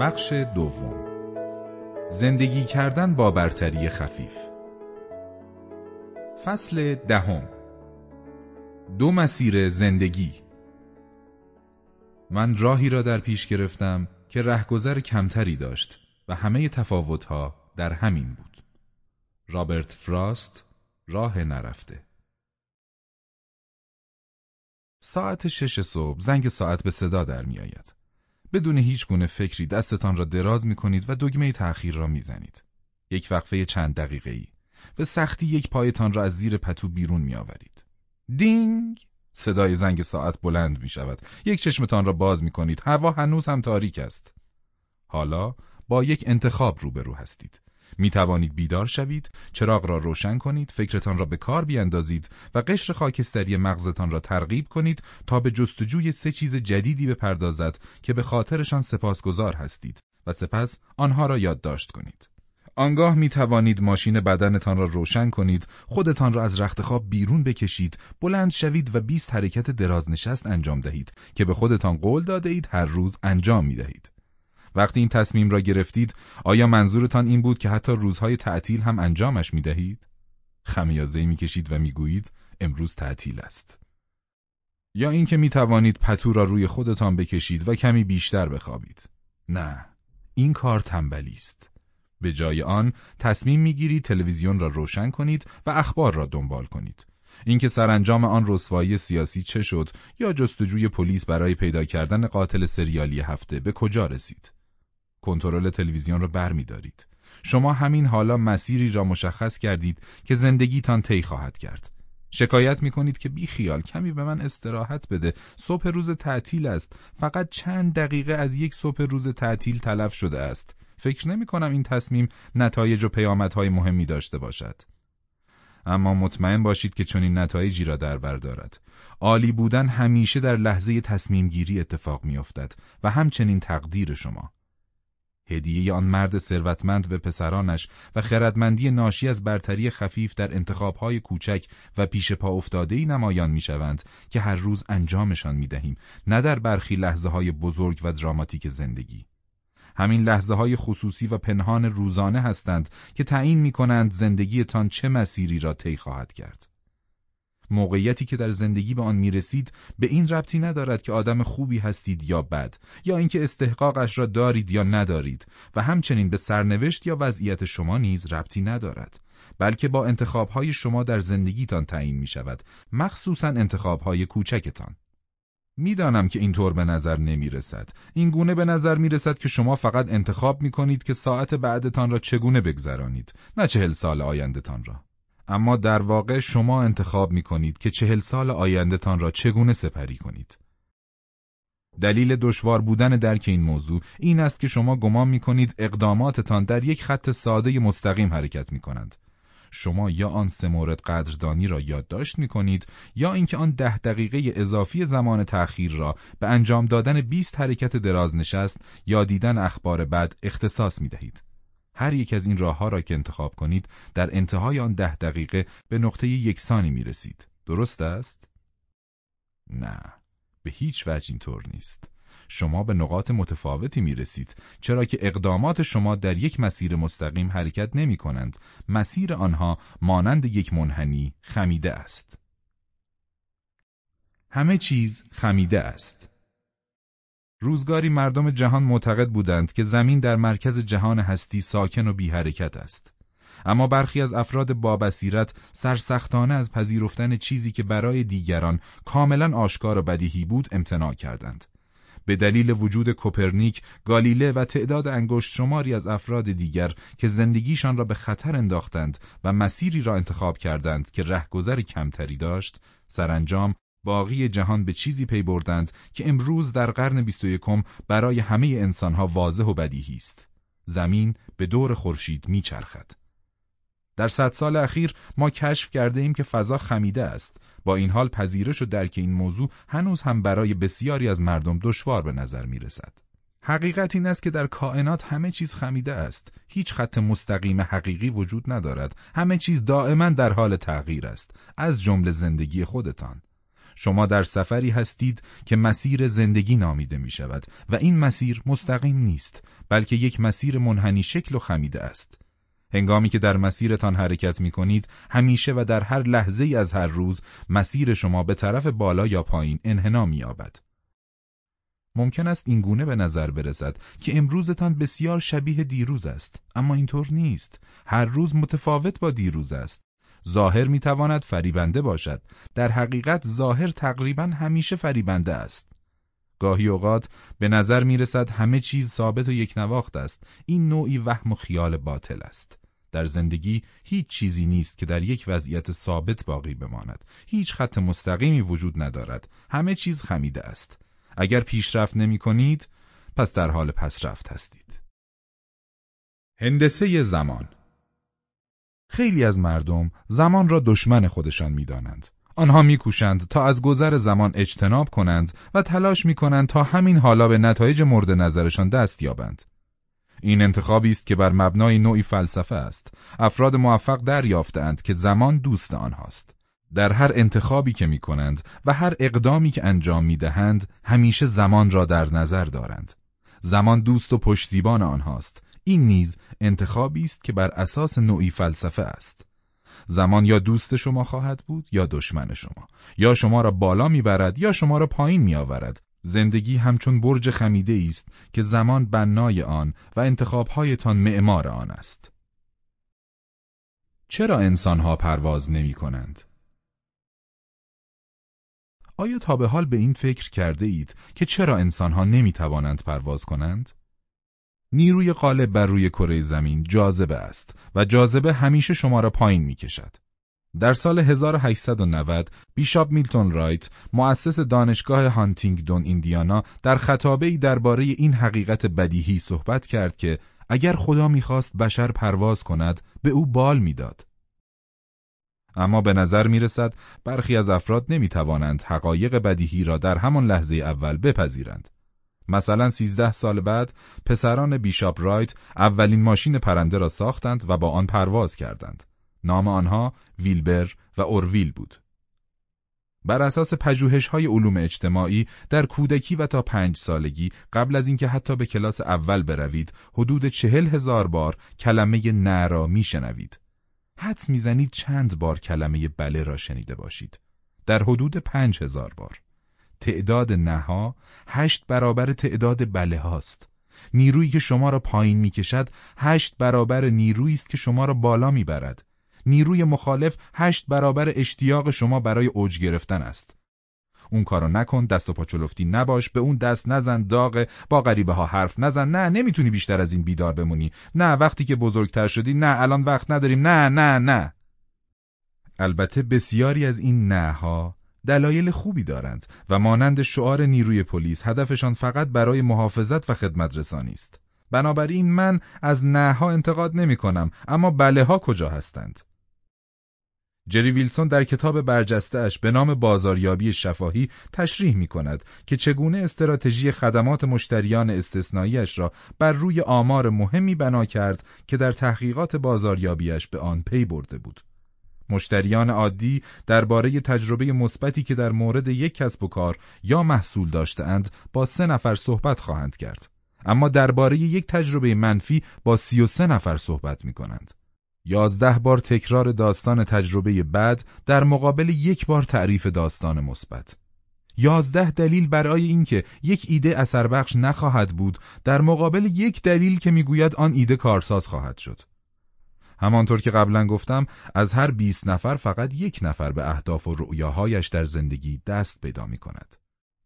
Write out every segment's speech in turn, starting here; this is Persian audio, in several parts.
بخش دوم. زندگی کردن با برتری خفیف. فصل دهم. دو مسیر زندگی. من راهی را در پیش گرفتم که رهگذر کمتری داشت و همه تفاوتها در همین بود. رابرت فراست راه نرفته. ساعت شش صبح زنگ ساعت به صدا در می آید. بدون هیچ گونه فکری دستتان را دراز می کنید و دگمه تأخیر را می زنید. یک وقفه چند دقیقه ای. به سختی یک پایتان را از زیر پتو بیرون می آورید. دینگ! صدای زنگ ساعت بلند می شود. یک چشمتان را باز می کنید. هوا هنوز هم تاریک است. حالا با یک انتخاب روبرو هستید. می توانید بیدار شوید، چراغ را روشن کنید، فکرتان را به کار بیاندازید و قشر خاکستری مغزتان را ترغیب کنید تا به جستجوی سه چیز جدیدی بپردازد که به خاطرشان سپاسگزار هستید و سپس آنها را یادداشت کنید. آنگاه می توانید ماشین بدنتان را روشن کنید، خودتان را از رخت خواب بیرون بکشید، بلند شوید و 20 حرکت درازنشست انجام دهید که به خودتان قول داده اید هر روز انجام می دهید. وقتی این تصمیم را گرفتید، آیا منظورتان این بود که حتی روزهای تعطیل هم انجامش می دهید؟ خمیازه می کشید و می گویید امروز تعطیل است. یا اینکه می توانید پتو را روی خودتان بکشید و کمی بیشتر بخوابید. نه، این کار تنبلی است. به جای آن تصمیم می‌گیرید تلویزیون را روشن کنید و اخبار را دنبال کنید. اینکه سرانجام آن رسوایی سیاسی چه شد یا جستجوی پلیس برای پیدا کردن قاتل سریالی هفته به کجا رسید؟ کنترل تلویزیون را برمیدارید. شما همین حالا مسیری را مشخص کردید که زندگیتان طی خواهد کرد. شکایت می کنید که بی خیال کمی به من استراحت بده. صبح روز تعطیل است. فقط چند دقیقه از یک صبح روز تعطیل تلف شده است. فکر نمی کنم این تصمیم نتایج و پیامدهای مهمی داشته باشد. اما مطمئن باشید که چنین نتایجی را در بر دارد. عالی بودن همیشه در لحظه تصمیم گیری اتفاق می افتد و همچنین تقدیر شما. هدیه آن مرد ثروتمند به پسرانش و خردمندی ناشی از برتری خفیف در انتخابهای کوچک و پیش پا افتادهی نمایان می‌شوند که هر روز انجامشان می دهیم نه در برخی لحظه های بزرگ و دراماتیک زندگی. همین لحظه های خصوصی و پنهان روزانه هستند که تعیین می کنند زندگیتان چه مسیری را طی خواهد کرد. موقعیتی که در زندگی به آن می رسید به این ربطی ندارد که آدم خوبی هستید یا بد یا اینکه استحقاقش را دارید یا ندارید و همچنین به سرنوشت یا وضعیت شما نیز ربطی ندارد بلکه با انتخابهای شما در زندگیتان تعیین می شود مخصوصا انتخابهای کوچکتان می‌دانم که اینطور به نظر نمی رسد. این گونه به نظر می رسد که شما فقط انتخاب می کنید که ساعت بعدتان را چگونه بگذرانید نه چهل سال آیندهتان را اما در واقع شما انتخاب می کنید که چهل سال آیندهتان را چگونه سپری کنید. دلیل دشوار بودن درک این موضوع این است که شما گمان می کنید اقداماتتان در یک خط ساده مستقیم حرکت می کنند. شما یا آن سه مورد قدردانی را یادداشت می کنید یا اینکه آن ده دقیقه اضافی زمان تأخیر را به انجام دادن 20 حرکت درازنشست یا دیدن اخبار بد اختصاص می دهید. هر یک از این راهها را که انتخاب کنید در انتهای آن ده دقیقه به نقطه یکسانی می رسید. درست است؟ نه، به هیچ وجه اینطور نیست. شما به نقاط متفاوتی می رسید چرا که اقدامات شما در یک مسیر مستقیم حرکت نمی کنند. مسیر آنها مانند یک منحنی خمیده است. همه چیز خمیده است. روزگاری مردم جهان معتقد بودند که زمین در مرکز جهان هستی ساکن و بی حرکت است. اما برخی از افراد بابصیرت سرسختانه از پذیرفتن چیزی که برای دیگران کاملا آشکار و بدیهی بود امتناع کردند. به دلیل وجود کوپرنیک، گالیله و تعداد انگشت شماری از افراد دیگر که زندگیشان را به خطر انداختند و مسیری را انتخاب کردند که رهگذر کمتری داشت، سرانجام باقی جهان به چیزی پی بردند که امروز در قرن بیست و یکم برای همه انسانها واضح و بدیهی است. زمین به دور خورشید میچرخد. در صد سال اخیر ما کشف کرده ایم که فضا خمیده است. با این حال پذیرش و درک این موضوع هنوز هم برای بسیاری از مردم دشوار به نظر می رسد. حقیقت این است که در کائنات همه چیز خمیده است. هیچ خط مستقیم حقیقی وجود ندارد. همه چیز دائما در حال تغییر است. از جمله زندگی خودتان. شما در سفری هستید که مسیر زندگی نامیده می شود و این مسیر مستقیم نیست بلکه یک مسیر منحنی شکل و خمیده است. هنگامی که در مسیرتان حرکت می کنید همیشه و در هر لحظه از هر روز مسیر شما به طرف بالا یا پایین انحنا می یابد. ممکن است این گونه به نظر برسد که امروزتان بسیار شبیه دیروز است اما اینطور نیست هر روز متفاوت با دیروز است ظاهر می‌تواند فریبنده باشد. در حقیقت ظاهر تقریبا همیشه فریبنده است. گاهی اوقات به نظر می رسد همه چیز ثابت و یک نواخت است. این نوعی وهم و خیال باطل است. در زندگی هیچ چیزی نیست که در یک وضعیت ثابت باقی بماند. هیچ خط مستقیمی وجود ندارد. همه چیز خمیده است. اگر پیشرفت نمی کنید پس در حال پسرفت هستید. هندسه زمان خیلی از مردم زمان را دشمن خودشان می‌دانند. آنها میکوشند تا از گذر زمان اجتناب کنند و تلاش می‌کنند تا همین حالا به نتایج مورد نظرشان دست یابند. این انتخابی است که بر مبنای نوعی فلسفه است. افراد موفق دریافتند که زمان دوست آنهاست. در هر انتخابی که می کنند و هر اقدامی که انجام می دهند همیشه زمان را در نظر دارند. زمان دوست و پشتیبان آنهاست این نیز انتخابی است که بر اساس نوعی فلسفه است. زمان یا دوست شما خواهد بود یا دشمن شما یا شما را بالا می‌برد یا شما را پایین میآورد زندگی همچون برج خمیده است که زمان بنای آن و انتخابهایتان معمار آن است چرا انسانها پرواز نمی کنند؟ آیا تا به حال به این فکر کرده اید که چرا انسانها نمی توانند پرواز کنند؟ نیروی غالب بر روی کره زمین جاذبه است و جاذبه همیشه شما را پایین می کشد. در سال 1890 بیشاپ میلتون رایت مؤسس دانشگاه هانتینگدون ایندیانا در خطابه‌ای درباره این حقیقت بدیهی صحبت کرد که اگر خدا می‌خواست بشر پرواز کند به او بال می‌داد. اما به نظر می رسد برخی از افراد نمی توانند حقایق بدیهی را در همان لحظه اول بپذیرند. مثلا سیزده سال بعد پسران بیشاپ رایت اولین ماشین پرنده را ساختند و با آن پرواز کردند. نام آنها ویلبر و اورویل بود. بر اساس پژوهش های علوم اجتماعی در کودکی و تا پنج سالگی قبل از اینکه حتی به کلاس اول بروید حدود چهل هزار بار کلمه نه را میشنوید. حدس می‌زنید چند بار کلمه بله را شنیده باشید. در حدود پنج هزار بار. تعداد نها هشت برابر تعداد بله هاست. نیرویی که شما را پایین می‌کشد هشت برابر نیرویی است که شما را بالا می‌برد. نیروی مخالف هشت برابر اشتیاق شما برای اوج گرفتن است. اون کارو نکن دست و پاچلفتی نباش به اون دست نزن داغ با غریبه ها حرف نزن نه نمی‌تونی بیشتر از این بیدار بمونی نه وقتی که بزرگتر شدی نه الان وقت نداریم نه نه نه البته بسیاری از این نه ها دلایل خوبی دارند و مانند شعار نیروی پلیس هدفشان فقط برای محافظت و خدمت رسانی است. بنابراین من از نه ها انتقاد نمی کنم اما بله ها کجا هستند؟ جری ویلسون در کتاب برجسته به نام بازاریابی شفاهی تشریح می کند که چگونه استراتژی خدمات مشتریان استثنائیش را بر روی آمار مهمی بنا کرد که در تحقیقات بازاریابیش به آن پی برده بود. مشتریان عادی درباره تجربه مثبتی که در مورد یک کسب و کار یا محصول داشتهاند با سه نفر صحبت خواهند کرد اما درباره یک تجربه منفی با سی و سه نفر صحبت می کنند. یازده بار تکرار داستان تجربه بد در مقابل یک بار تعریف داستان مثبت. یازده دلیل برای اینکه یک ایده اثر بخش نخواهد بود در مقابل یک دلیل که می‌گوید آن ایده کارساز خواهد شد. همانطور که قبلا گفتم از هر 20 نفر فقط یک نفر به اهداف و رؤیاهایش در زندگی دست پیدا می کند.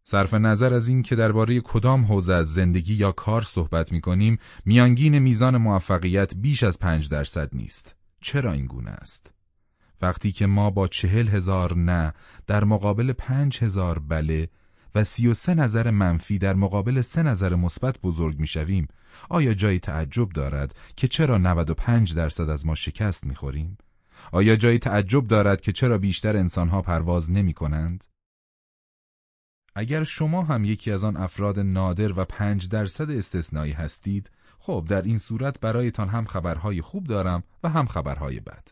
صرف نظر از این که درباره کدام حوزه از زندگی یا کار صحبت می کنیم، میانگین میزان موفقیت بیش از پنج درصد نیست. چرا این گونه است؟ وقتی که ما با چهل هزار نه در مقابل پنج هزار بله و سی و سه نظر منفی در مقابل سه نظر مثبت بزرگ می‌شویم آیا جایی تعجب دارد که چرا 95 درصد از ما شکست می‌خوریم؟ آیا جایی تعجب دارد که چرا بیشتر انسانها پرواز نمی کنند؟ اگر شما هم یکی از آن افراد نادر و پنج درصد استثنایی هستید، خب در این صورت برایتان هم خبرهای خوب دارم و هم خبرهای بد.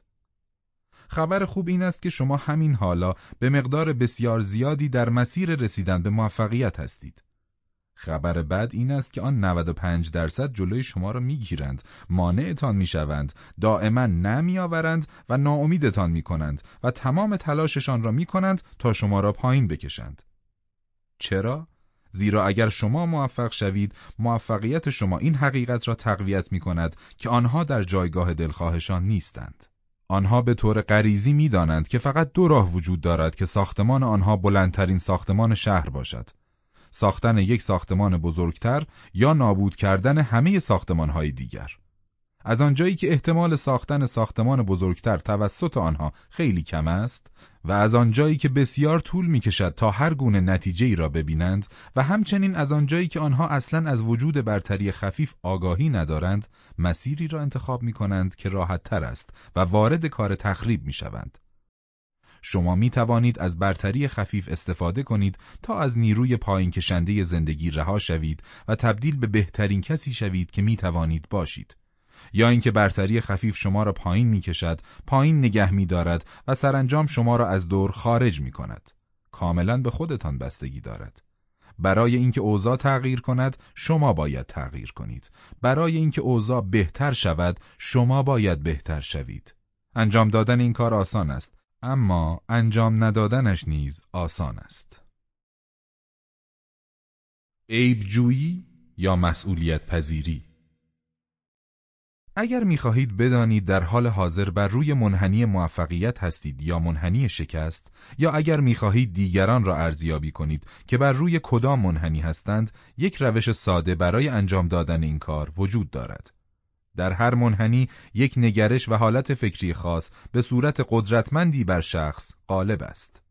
خبر خوب این است که شما همین حالا به مقدار بسیار زیادی در مسیر رسیدن به موفقیت هستید. خبر بد این است که آن 95 درصد جلوی شما را می‌گیرند، مانعتان می‌شوند، دائما نمیآورند و ناامیدتان می‌کنند و تمام تلاششان را می‌کنند تا شما را پایین بکشند. چرا؟ زیرا اگر شما موفق شوید، موفقیت شما این حقیقت را تقویت می کند که آنها در جایگاه دلخواهشان نیستند. آنها به طور غریزی می‌دانند که فقط دو راه وجود دارد که ساختمان آنها بلندترین ساختمان شهر باشد. ساختن یک ساختمان بزرگتر یا نابود کردن همه ساختمانهای دیگر. از آنجایی که احتمال ساختن ساختمان بزرگتر توسط آنها خیلی کم است و از آنجایی که بسیار طول می کشد تا هر گونه نتیجه ای را ببینند و همچنین از آنجایی که آنها اصلا از وجود برتری خفیف آگاهی ندارند مسیری را انتخاب می کنند که راحت تر است و وارد کار تخریب می شوند. شما می توانید از برتری خفیف استفاده کنید تا از نیروی پایین کشنده زندگی رها شوید و تبدیل به بهترین کسی شوید که می توانید باشید. یا اینکه برتری خفیف شما را پایین می کشد، پایین نگه می دارد و سرانجام شما را از دور خارج می کند. کاملا به خودتان بستگی دارد. برای اینکه اوضاع تغییر کند، شما باید تغییر کنید. برای اینکه اوضاع بهتر شود، شما باید بهتر شوید. انجام دادن این کار آسان است، اما انجام ندادنش نیز آسان است. عیبجویی یا مسئولیت پذیری اگر می‌خواهید بدانید در حال حاضر بر روی منحنی موفقیت هستید یا منحنی شکست یا اگر می‌خواهید دیگران را ارزیابی کنید که بر روی کدام منحنی هستند یک روش ساده برای انجام دادن این کار وجود دارد. در هر منحنی یک نگرش و حالت فکری خاص به صورت قدرتمندی بر شخص غالب است.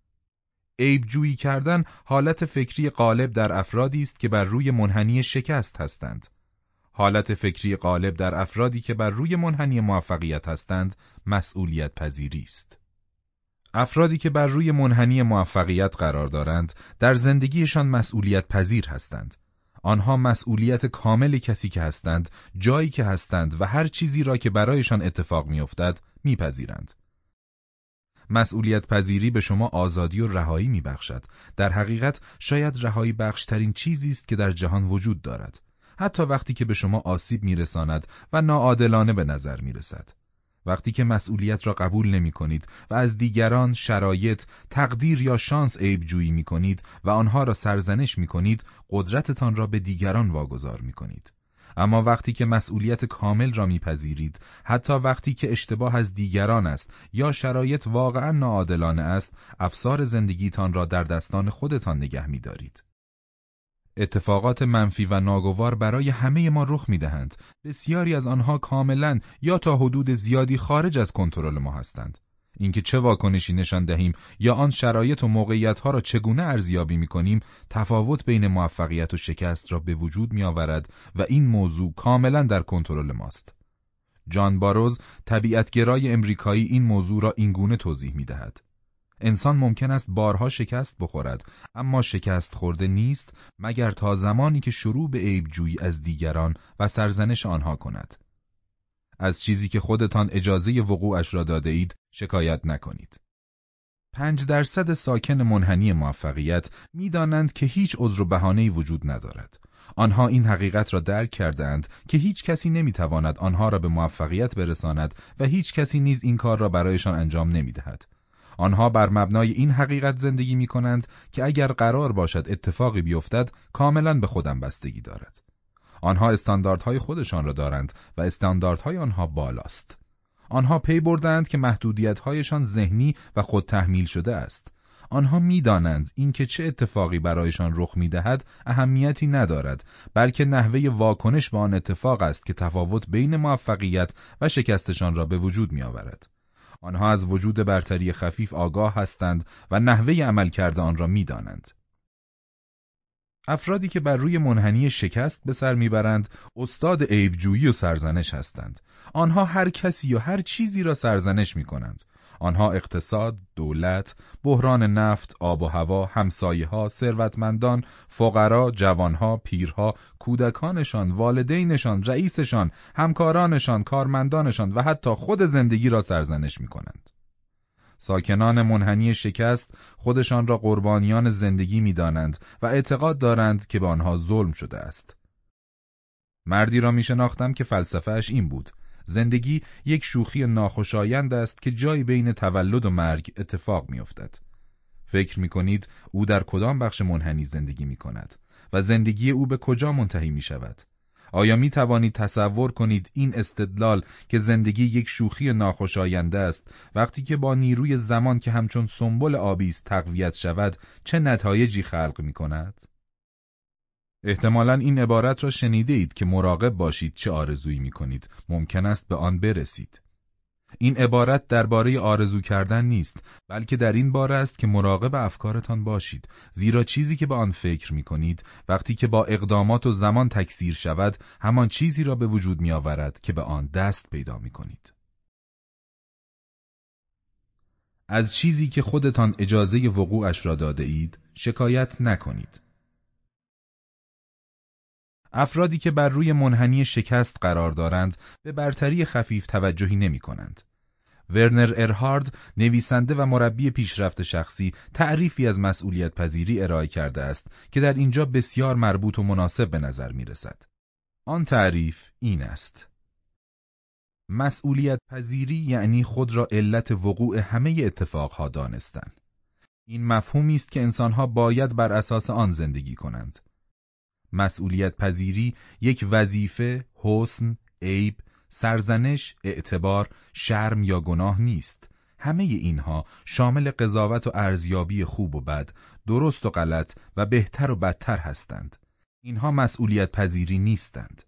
عیب جویی کردن حالت فکری غالب در افرادی است که بر روی منحنی شکست هستند. حالت فکری غالب در افرادی که بر روی منحنی موفقیت هستند مسئولیت پذیری است. افرادی که بر روی منحنی موفقیت قرار دارند در زندگیشان مسئولیت پذیر هستند. آنها مسئولیت کامل کسی که هستند، جایی که هستند و هر چیزی را که برایشان اتفاق میافتد میپذیرند. مسئولیت پذیری به شما آزادی و رهایی میبخشد. در حقیقت شاید رهایی بخشترین چیزی است که در جهان وجود دارد. حتی وقتی که به شما آسیب میرساند و ناعادلانه به نظر می‌رسد. وقتی که مسئولیت را قبول نمی کنید و از دیگران شرایط، تقدیر یا شانس عیب جویی می کنید و آنها را سرزنش می کنید، قدرتتان را به دیگران واگذار می کنید. اما وقتی که مسئولیت کامل را میپذیرید، حتی وقتی که اشتباه از دیگران است یا شرایط واقعا ناعادلانه است، افسار زندگیتان را در دستان خودتان نگه میدارید. اتفاقات منفی و ناگوار برای همه ما رخ می‌دهند. بسیاری از آنها کاملا یا تا حدود زیادی خارج از کنترل ما هستند. اینکه چه واکنشی نشان دهیم یا آن شرایط و موقعیت را چگونه ارزیابی می کنیم تفاوت بین موفقیت و شکست را به وجود می آورد و این موضوع کاملا در کنترل ماست. جان باروز طبیعتگرای امریکایی این موضوع را اینگونه توضیح می دهد. انسان ممکن است بارها شکست بخورد اما شکست خورده نیست مگر تا زمانی که شروع به عیبجویی از دیگران و سرزنش آنها کند از چیزی که خودتان اجازه وقوعش را داده اید شکایت نکنید پنج درصد ساکن منحنی موفقیت می‌دانند که هیچ عذر و بهانه‌ای وجود ندارد. آنها این حقیقت را درک کردند که هیچ کسی نمی‌تواند آنها را به موفقیت برساند و هیچ کسی نیز این کار را برایشان انجام نمی‌دهد. آنها بر مبنای این حقیقت زندگی می کنند که اگر قرار باشد اتفاقی بیفتد کاملا به خودم بستگی دارد. آنها استانداردهای خودشان را دارند و استانداردهای آنها بالاست. آنها پی بردند که محدودیتهایشان ذهنی و خود تحمیل شده است. آنها می‌دانند اینکه چه اتفاقی برایشان رخ می‌دهد اهمیتی ندارد بلکه نحوه واکنش به آن اتفاق است که تفاوت بین موفقیت و شکستشان را به وجود می آورد. آنها از وجود برتری خفیف آگاه هستند و نحوه عمل کرده آن را می‌دانند. افرادی که بر روی منحنی شکست به سر می‌برند استاد عیبجویی و سرزنش هستند. آنها هر کسی و هر چیزی را سرزنش می کنند. آنها اقتصاد، دولت، بحران نفت، آب و هوا، همسایه ها، ثروتمندان، فقرا، جوانها، پیرها، کودکانشان، والدینشان، رئیسشان، همکارانشان، کارمندانشان و حتی خود زندگی را سرزنش می کنند. ساکنان منحنی شکست خودشان را قربانیان زندگی می‌دانند و اعتقاد دارند که به آنها ظلم شده است. مردی را می شناختم که فلسفهش این بود زندگی یک شوخی ناخوشایند است که جایی بین تولد و مرگ اتفاق میافتد. فکر می کنید او در کدام بخش منحنی زندگی می کند و زندگی او به کجا منتهی می شود؟ آیا می توانید تصور کنید این استدلال که زندگی یک شوخی ناخوشایند است وقتی که با نیروی زمان که همچون سنبل آبی است تقویت شود چه نتایجی خلق می کند؟ احتمالا این عبارت را شنیده اید که مراقب باشید چه آرزویی می کنید ممکن است به آن برسید. این عبارت درباره آرزو کردن نیست بلکه در این باره است که مراقب افکارتان باشید. زیرا چیزی که به آن فکر می کنید وقتی که با اقدامات و زمان تکثیر شود همان چیزی را به وجود می آورد که به آن دست پیدا می کنید از چیزی که خودتان اجازه وقوعش را داده اید شکایت نکنید. افرادی که بر روی منحنی شکست قرار دارند به برتری خفیف توجهی نمی کنند. ورنر ارهارد نویسنده و مربی پیشرفت شخصی تعریفی از مسئولیت پذیری ارائه کرده است که در اینجا بسیار مربوط و مناسب به نظر می رسد. آن تعریف این است. مسئولیت پذیری یعنی خود را علت وقوع همه اتفاقها دانستن. این مفهومی است که انسانها باید بر اساس آن زندگی کنند. مسئولیت پذیری یک وظیفه، حسن، عیب، سرزنش، اعتبار، شرم یا گناه نیست. همه اینها شامل قضاوت و ارزیابی خوب و بد، درست و غلط و بهتر و بدتر هستند. اینها مسئولیت پذیری نیستند.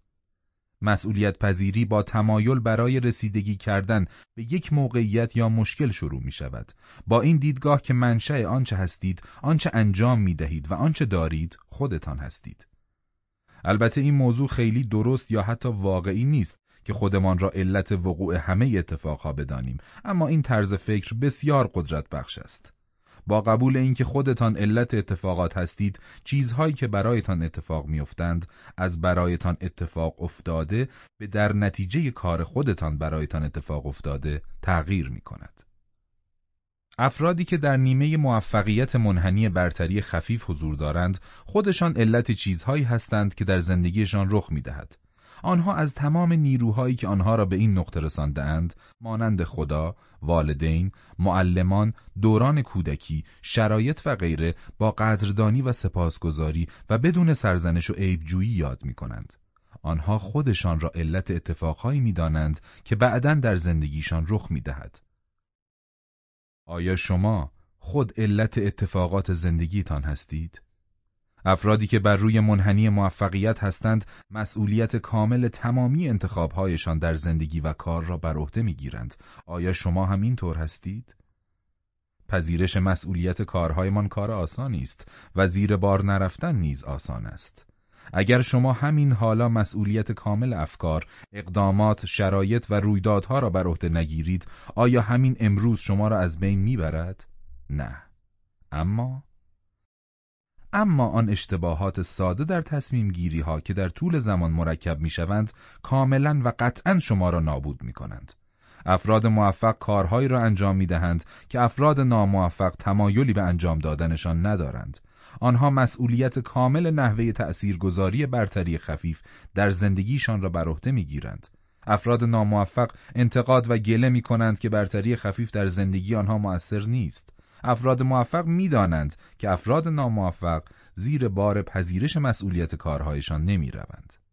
مسئولیت پذیری با تمایل برای رسیدگی کردن به یک موقعیت یا مشکل شروع می شود. با این دیدگاه که منشأ آنچه هستید، آنچه انجام می دهید و آنچه دارید، خودتان هستید. البته این موضوع خیلی درست یا حتی واقعی نیست که خودمان را علت وقوع همه اتفاقها بدانیم اما این طرز فکر بسیار قدرت بخش است با قبول اینکه خودتان علت اتفاقات هستید چیزهایی که برایتان اتفاق میافتند از برایتان اتفاق افتاده به در نتیجه کار خودتان برایتان اتفاق افتاده تغییر می کند. افرادی که در نیمه موفقیت منحنی برتری خفیف حضور دارند خودشان علت چیزهایی هستند که در زندگیشان رخ می‌دهد. آنها از تمام نیروهایی که آنها را به این نقطه رساندهاند مانند خدا، والدین، معلمان، دوران کودکی، شرایط و غیره با قدردانی و سپاسگزاری و بدون سرزنش و عیبجویی یاد می کنند. آنها خودشان را علت اتفاقهایی می دانند که بعدا در زندگیشان رخ می دهد. آیا شما خود علت اتفاقات زندگیتان هستید؟ افرادی که بر روی منحنی موفقیت هستند مسئولیت کامل تمامی انتخابهایشان در زندگی و کار را بر عهده می‌گیرند. آیا شما هم این طور هستید؟ پذیرش مسئولیت کارهایمان کار آسانی است و زیر بار نرفتن نیز آسان است. اگر شما همین حالا مسئولیت کامل افکار، اقدامات، شرایط و رویدادها را بر عهده نگیرید، آیا همین امروز شما را از بین می‌برد؟ نه. اما اما آن اشتباهات ساده در تصمیم گیری ها که در طول زمان مرکب می شوند کاملا و قطعا شما را نابود می کنند. افراد موفق کارهایی را انجام می دهند که افراد ناموفق تمایلی به انجام دادنشان ندارند. آنها مسئولیت کامل نحوه تأثیرگذاری برتری خفیف در زندگیشان را بر عهده می‌گیرند. افراد ناموفق انتقاد و گله می کنند که برتری خفیف در زندگی آنها موثر نیست. افراد موفق می‌دانند که افراد ناموفق زیر بار پذیرش مسئولیت کارهایشان نمی روند.